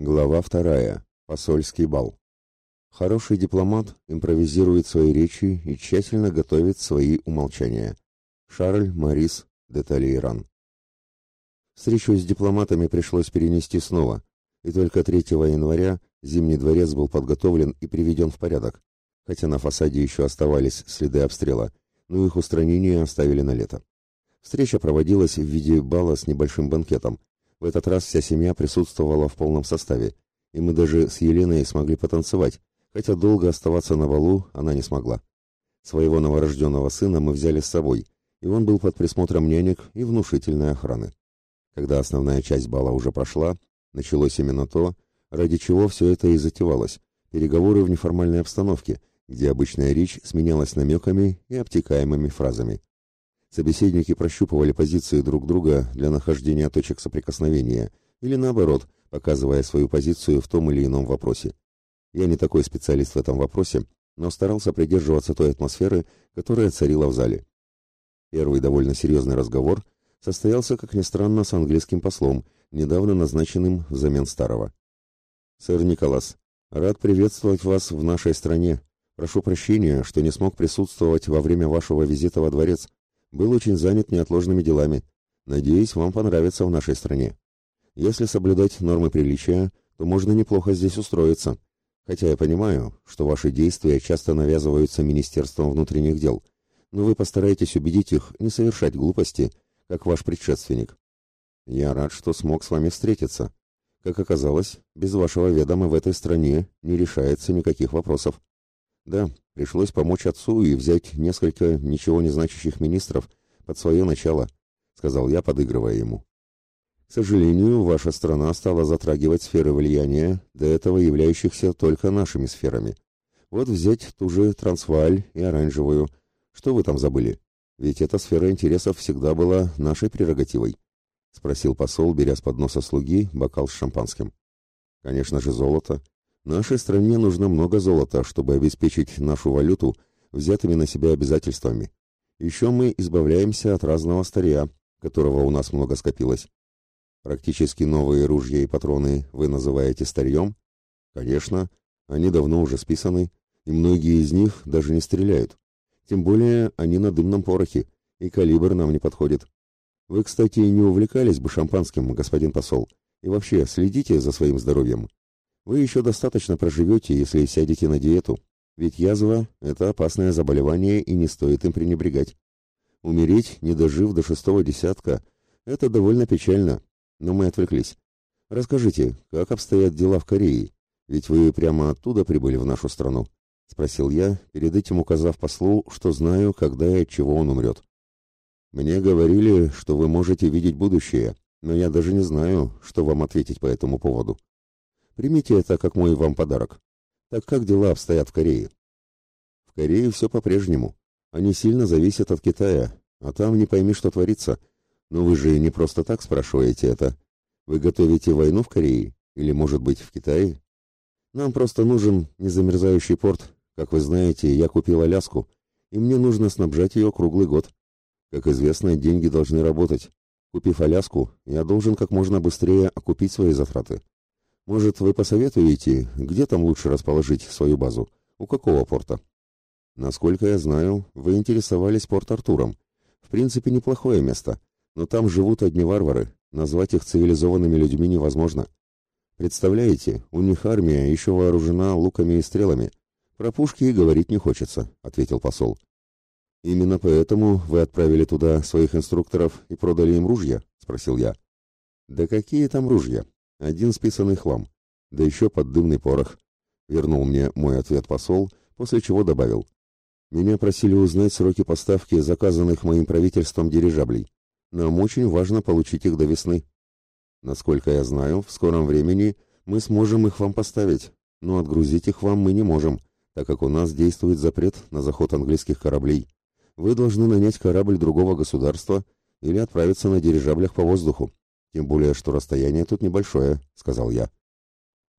Глава вторая. Посольский бал. Хороший дипломат импровизирует свои речи и тщательно готовит свои умолчания. Шарль Марис де Талейран. Встречу с дипломатами пришлось перенести снова, и только 3 января Зимний дворец был подготовлен и приведен в порядок, хотя на фасаде еще оставались следы обстрела, но их устранение оставили на лето. Встреча проводилась в виде бала с небольшим банкетом, в этот раз вся семья присутствовала в полном составе, и мы даже с Еленой смогли потанцевать, хотя долго оставаться на балу она не смогла. Своего новорожденного сына мы взяли с собой, и он был под присмотром нянек и внушительной охраны. Когда основная часть бала уже прошла, началось именно то, ради чего все это и затевалось, переговоры в неформальной обстановке, где обычная речь сменялась намеками и обтекаемыми фразами. Собеседники прощупывали позиции друг друга для нахождения точек соприкосновения или наоборот, показывая свою позицию в том или ином вопросе. Я не такой специалист в этом вопросе, но старался придерживаться той атмосферы, которая царила в зале. Первый довольно серьезный разговор состоялся, как ни странно, с английским послом, недавно назначенным взамен старого. «Сэр Николас, рад приветствовать вас в нашей стране. Прошу прощения, что не смог присутствовать во время вашего визита во дворец. Был очень занят неотложными делами. Надеюсь, вам понравится в нашей стране. Если соблюдать нормы приличия, то можно неплохо здесь устроиться. Хотя я понимаю, что ваши действия часто навязываются Министерством внутренних дел, но вы постараетесь убедить их не совершать глупости, как ваш предшественник. Я рад, что смог с вами встретиться. Как оказалось, без вашего ведома в этой стране не решается никаких вопросов. Да, пришлось помочь отцу и взять несколько ничего не значащих министров под свое начало, сказал я, подыгрывая ему. К сожалению, ваша страна стала затрагивать сферы влияния, до этого являющихся только нашими сферами. Вот взять ту же Трансвааль и Оранжевую. Что вы там забыли? Ведь эта сфера интересов всегда была нашей прерогативой, спросил посол, беря с подноса слуги бокал с шампанским. Конечно же, золото, Нашей стране нужно много золота, чтобы обеспечить нашу валюту взятыми на себя обязательствами. Еще мы избавляемся от разного старья, которого у нас много скопилось. Практически новые ружья и патроны вы называете старьем? Конечно, они давно уже списаны, и многие из них даже не стреляют. Тем более они на дымном порохе, и калибр нам не подходит. Вы, кстати, не увлекались бы шампанским, господин посол, и вообще следите за своим здоровьем. Вы еще достаточно проживете, если сядете на диету, ведь язва – это опасное заболевание и не стоит им пренебрегать. Умереть, не дожив до шестого десятка – это довольно печально, но мы отвлеклись. Расскажите, как обстоят дела в Корее? Ведь вы прямо оттуда прибыли в нашу страну, — спросил я, перед этим указав послу, что знаю, когда и от чего он умрет. Мне говорили, что вы можете видеть будущее, но я даже не знаю, что вам ответить по этому поводу. Примите это как мой вам подарок. Так как дела обстоят в Корее? В Корее все по-прежнему. Они сильно зависят от Китая, а там не пойми, что творится. Но вы же не просто так спрашиваете это. Вы готовите войну в Корее? Или, может быть, в Китае? Нам просто нужен незамерзающий порт. Как вы знаете, я купил Аляску, и мне нужно снабжать ее круглый год. Как известно, деньги должны работать. Купив Аляску, я должен как можно быстрее окупить свои затраты. Может, вы посоветуете, где там лучше расположить свою базу? У какого порта? Насколько я знаю, вы интересовались Порт-Артуром. В принципе, неплохое место, но там живут одни варвары, назвать их цивилизованными людьми невозможно. Представляете, у них армия еще вооружена луками и стрелами. Про пушки и говорить не хочется, ответил посол. Именно поэтому вы отправили туда своих инструкторов и продали им ружья, спросил я. Да какие там ружья? Один списанный хлам, да еще поддымный порох. Вернул мне мой ответ посол, после чего добавил. Меня просили узнать сроки поставки заказанных моим правительством дирижаблей. Нам очень важно получить их до весны. Насколько я знаю, в скором времени мы сможем их вам поставить, но отгрузить их вам мы не можем, так как у нас действует запрет на заход английских кораблей. Вы должны нанять корабль другого государства или отправиться на дирижаблях по воздуху. Тем более, что расстояние тут небольшое, сказал я.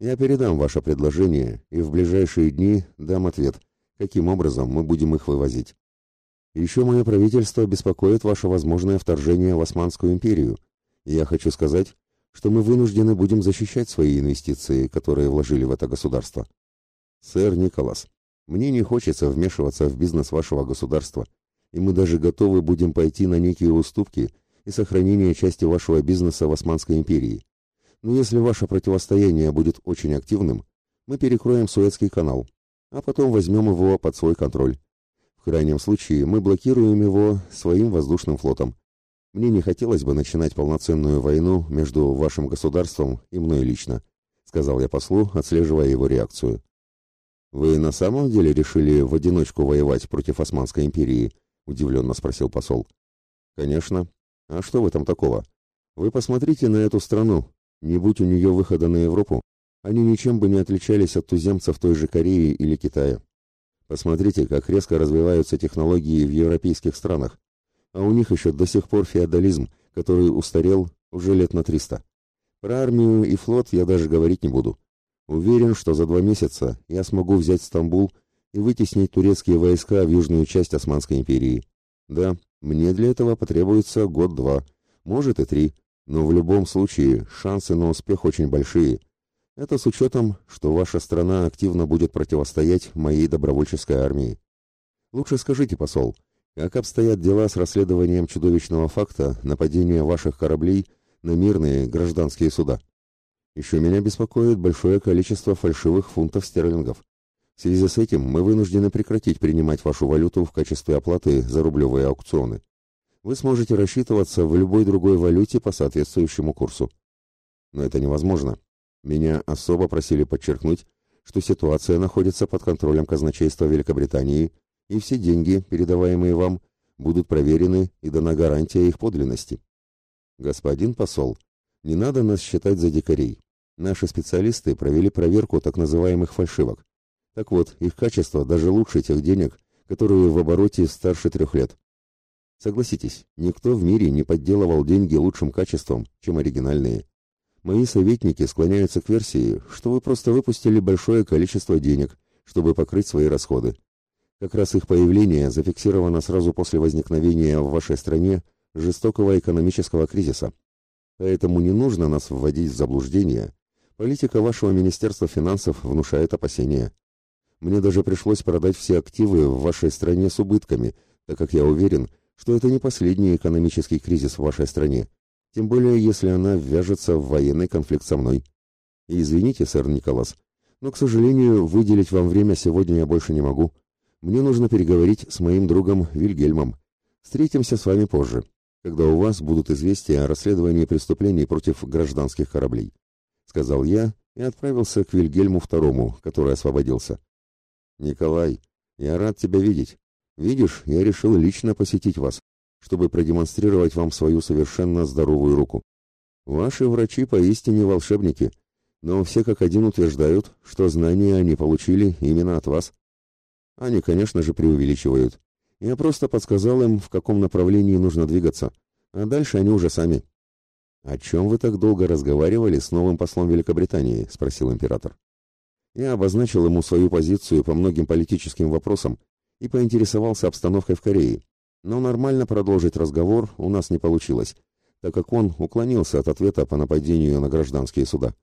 Я передам ваше предложение и в ближайшие дни дам ответ, каким образом мы будем их вывозить. Еще мое правительство беспокоит ваше возможное вторжение в Османскую империю. Я хочу сказать, что мы вынуждены будем защищать свои инвестиции, которые вложили в это государство. Сэр Николас, мне не хочется вмешиваться в бизнес вашего государства, и мы даже готовы будем пойти на некие уступки и сохранение части вашего бизнеса в Османской империи. Но если ваше противостояние будет очень активным, мы перекроем Суэцкий канал, а потом возьмем его под свой контроль. В крайнем случае мы блокируем его своим воздушным флотом. Мне не хотелось бы начинать полноценную войну между вашим государством и мной лично, сказал я послу, отслеживая его реакцию. Вы на самом деле решили в одиночку воевать против Османской империи? удивленно спросил посол. Конечно. А что в этом такого? Вы посмотрите на эту страну. Не будь у нее выхода на Европу, они ничем бы не отличались от туземцев той же Кореи или Китая. Посмотрите, как резко развиваются технологии в европейских странах а у них еще до сих пор феодализм, который устарел уже лет на триста. Про армию и флот я даже говорить не буду. Уверен, что за два месяца я смогу взять Стамбул и вытеснить турецкие войска в южную часть Османской империи. Да, мне для этого потребуется год-два, может и три, но в любом случае шансы на успех очень большие. Это с учетом, что ваша страна активно будет противостоять моей добровольческой армии. Лучше скажите, посол, как обстоят дела с расследованием чудовищного факта нападения ваших кораблей на мирные гражданские суда? Еще меня беспокоит большое количество фальшивых фунтов стерлингов. В связи с этим мы вынуждены прекратить принимать вашу валюту в качестве оплаты за рублевые аукционы. Вы сможете рассчитываться в любой другой валюте по соответствующему курсу. Но это невозможно. Меня особо просили подчеркнуть, что ситуация находится под контролем казначейства Великобритании и все деньги, передаваемые вам, будут проверены и дана гарантия их подлинности. Господин посол, не надо нас считать за дикарей. Наши специалисты провели проверку так называемых фальшивок. Так вот, их качество даже лучше тех денег, которые в обороте старше трех лет. Согласитесь, никто в мире не подделывал деньги лучшим качеством, чем оригинальные. Мои советники склоняются к версии, что вы просто выпустили большое количество денег, чтобы покрыть свои расходы. Как раз их появление зафиксировано сразу после возникновения в вашей стране жестокого экономического кризиса. Поэтому не нужно нас вводить в заблуждение. Политика вашего Министерства финансов внушает опасения. Мне даже пришлось продать все активы в вашей стране с убытками, так как я уверен, что это не последний экономический кризис в вашей стране, тем более если она ввяжется в военный конфликт со мной. И извините, сэр Николас, но, к сожалению, выделить вам время сегодня я больше не могу. Мне нужно переговорить с моим другом Вильгельмом. Встретимся с вами позже, когда у вас будут известия о расследовании преступлений против гражданских кораблей, сказал я и отправился к Вильгельму II, который освободился. Николай, я рад тебя видеть. Видишь, я решил лично посетить вас, чтобы продемонстрировать вам свою совершенно здоровую руку. Ваши врачи поистине волшебники, но все как один утверждают, что знания они получили именно от вас. Они, конечно же, преувеличивают. Я просто подсказал им, в каком направлении нужно двигаться, а дальше они уже сами. «О чем вы так долго разговаривали с новым послом Великобритании?» – спросил император. Я обозначил ему свою позицию по многим политическим вопросам и поинтересовался обстановкой в Корее. Но нормально продолжить разговор у нас не получилось, так как он уклонился от ответа по нападению на гражданские суда.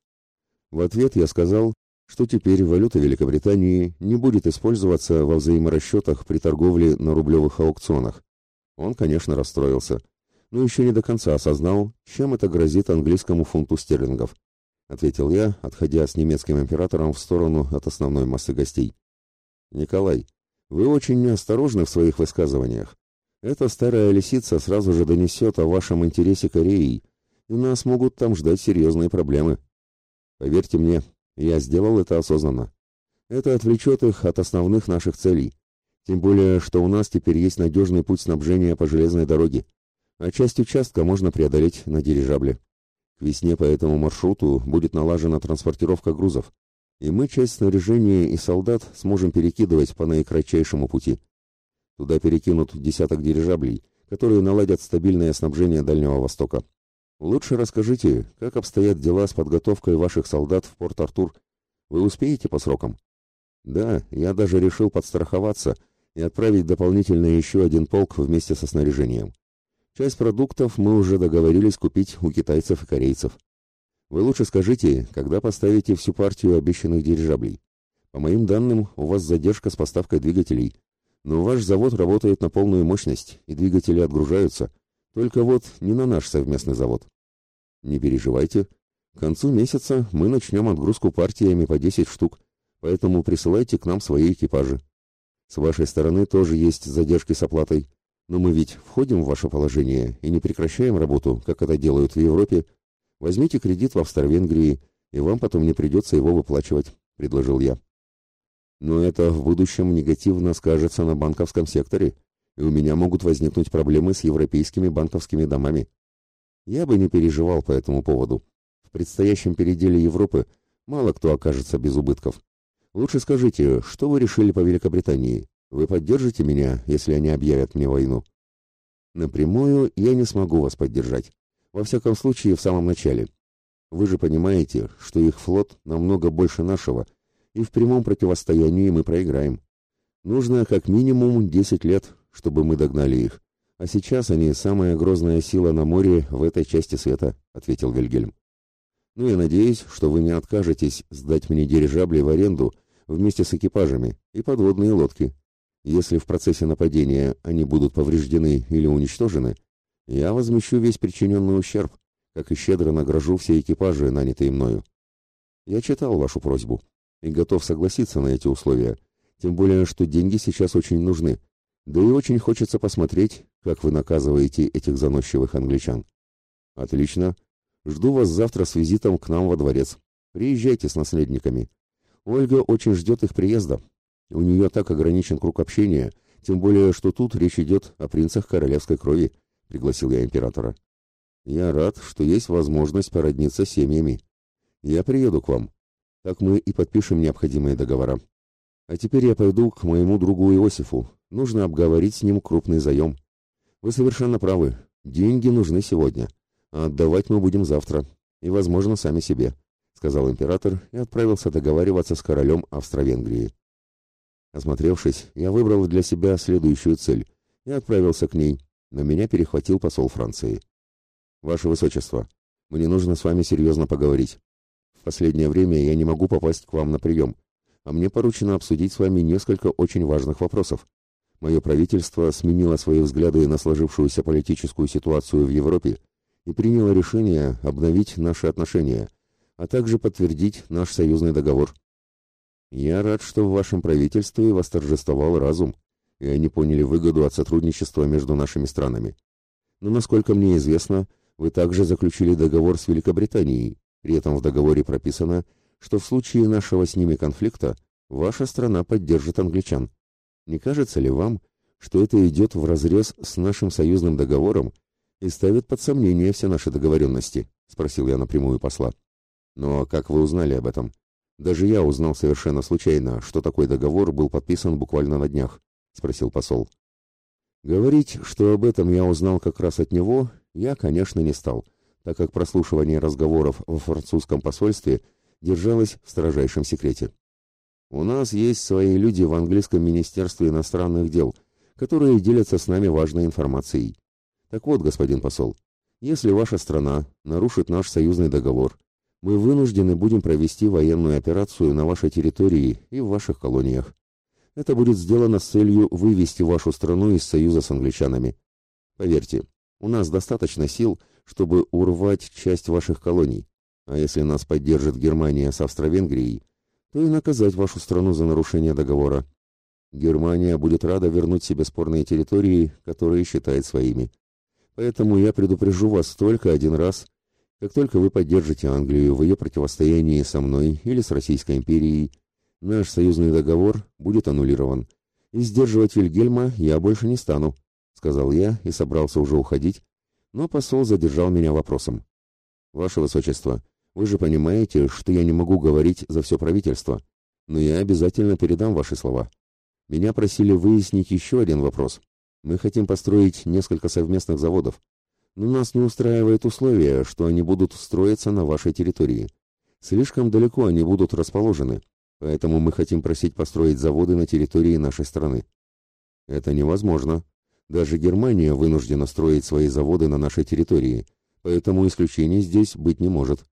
В ответ я сказал, что теперь валюта Великобритании не будет использоваться во взаиморасчетах при торговле на рублевых аукционах. Он, конечно, расстроился, но еще не до конца осознал, чем это грозит английскому фунту стерлингов, ответил я, отходя с немецким императором в сторону от основной массы гостей. Николай, вы очень неосторожны в своих высказываниях. Эта старая лисица сразу же донесет о вашем интересе Кореи, и нас могут там ждать серьезные проблемы. Поверьте мне, я сделал это осознанно. Это отвлечет их от основных наших целей. Тем более, что у нас теперь есть надежный путь снабжения по железной дороге, а часть участка можно преодолеть на дирижабле. К весне по этому маршруту будет налажена транспортировка грузов, и мы часть снаряжения и солдат сможем перекидывать по наикратчайшему пути. Туда перекинут десяток дирижаблей, которые наладят стабильное снабжение Дальнего Востока. Лучше расскажите, как обстоят дела с подготовкой ваших солдат в Порт-Артур. Вы успеете по срокам? Да, я даже решил подстраховаться и отправить дополнительно еще один полк вместе со снаряжением. Часть продуктов мы уже договорились купить у китайцев и корейцев. Вы лучше скажите, когда поставите всю партию обещанных дирижаблей. По моим данным, у вас задержка с поставкой двигателей, но ваш завод работает на полную мощность, и двигатели отгружаются. Только вот не на наш совместный завод. Не переживайте. К концу месяца мы начнем отгрузку партиями по 10 штук, поэтому присылайте к нам свои экипажи. С вашей стороны тоже есть задержки с оплатой, но мы ведь входим в ваше положение и не прекращаем работу, как это делают в Европе. Возьмите кредит в Австро-Венгрии, и вам потом не придется его выплачивать, предложил я. Но это в будущем негативно скажется на банковском секторе, и у меня могут возникнуть проблемы с европейскими банковскими домами. Я бы не переживал по этому поводу. В предстоящем переделе Европы мало кто окажется без убытков. Лучше скажите, что вы решили по Великобритании? Вы поддержите меня, если они объявят мне войну? Напрямую я не смогу вас поддержать. Во всяком случае, в самом начале. Вы же понимаете, что их флот намного больше нашего, и в прямом противостоянии мы проиграем. Нужно как минимум 10 лет, чтобы мы догнали их. А сейчас они самая грозная сила на море в этой части света, ответил Вильгельм. Ну я надеюсь, что вы не откажетесь сдать мне дирижабли в аренду вместе с экипажами и подводные лодки. Если в процессе нападения они будут повреждены или уничтожены, я возмещу весь причиненный ущерб, как и щедро награжу все экипажи, нанятые мною. Я читал вашу просьбу и готов согласиться на эти условия, тем более, что деньги сейчас очень нужны, да и очень хочется посмотреть, как вы наказываете этих заносчивых англичан. Отлично. Жду вас завтра с визитом к нам во дворец. Приезжайте с наследниками. Ольга очень ждет их приезда. У нее так ограничен круг общения, тем более, что тут речь идет о принцах королевской крови, пригласил я императора. Я рад, что есть возможность породниться семьями. Я приеду к вам. Так мы и подпишем необходимые договора. А теперь я пойду к моему другу Иосифу. Нужно обговорить с ним крупный заем. Вы совершенно правы. Деньги нужны сегодня. А отдавать мы будем завтра. И, возможно, сами себе сказал император и отправился договариваться с королем Австро-Венгрии. Осмотревшись, я выбрал для себя следующую цель и отправился к ней, но меня перехватил посол Франции. «Ваше Высочество, мне нужно с вами серьезно поговорить. В последнее время я не могу попасть к вам на прием, а мне поручено обсудить с вами несколько очень важных вопросов. Мое правительство сменило свои взгляды на сложившуюся политическую ситуацию в Европе и приняло решение обновить наши отношения, а также подтвердить наш союзный договор. Я рад, что в вашем правительстве восторжествовал разум, и они поняли выгоду от сотрудничества между нашими странами. Но, насколько мне известно, вы также заключили договор с Великобританией. При этом в договоре прописано, что в случае нашего с ними конфликта ваша страна поддержит англичан. Не кажется ли вам, что это идет вразрез с нашим союзным договором и ставит под сомнение все наши договоренности? Спросил я напрямую посла. Но как вы узнали об этом? Даже я узнал совершенно случайно, что такой договор был подписан буквально на днях, спросил посол. Говорить, что об этом я узнал как раз от него, я, конечно, не стал, так как прослушивание разговоров во французском посольстве держалось в строжайшем секрете. У нас есть свои люди в английском министерстве иностранных дел, которые делятся с нами важной информацией. Так вот, господин посол, если ваша страна нарушит наш союзный договор мы вынуждены будем провести военную операцию на вашей территории и в ваших колониях. Это будет сделано с целью вывести вашу страну из союза с англичанами. Поверьте, у нас достаточно сил, чтобы урвать часть ваших колоний. А если нас поддержит Германия с Австро-Венгрией, то и наказать вашу страну за нарушение договора. Германия будет рада вернуть себе спорные территории, которые считает своими. Поэтому я предупрежу вас только один раз как только вы поддержите Англию в ее противостоянии со мной или с Российской империей, наш союзный договор будет аннулирован. И сдерживать Вильгельма я больше не стану, сказал я и собрался уже уходить, но посол задержал меня вопросом. Ваше высочество, вы же понимаете, что я не могу говорить за все правительство, но я обязательно передам ваши слова. Меня просили выяснить еще один вопрос. Мы хотим построить несколько совместных заводов. Но нас не устраивает условие, что они будут строиться на вашей территории. Слишком далеко они будут расположены, поэтому мы хотим просить построить заводы на территории нашей страны. Это невозможно. Даже Германия вынуждена строить свои заводы на нашей территории, поэтому исключений здесь быть не может,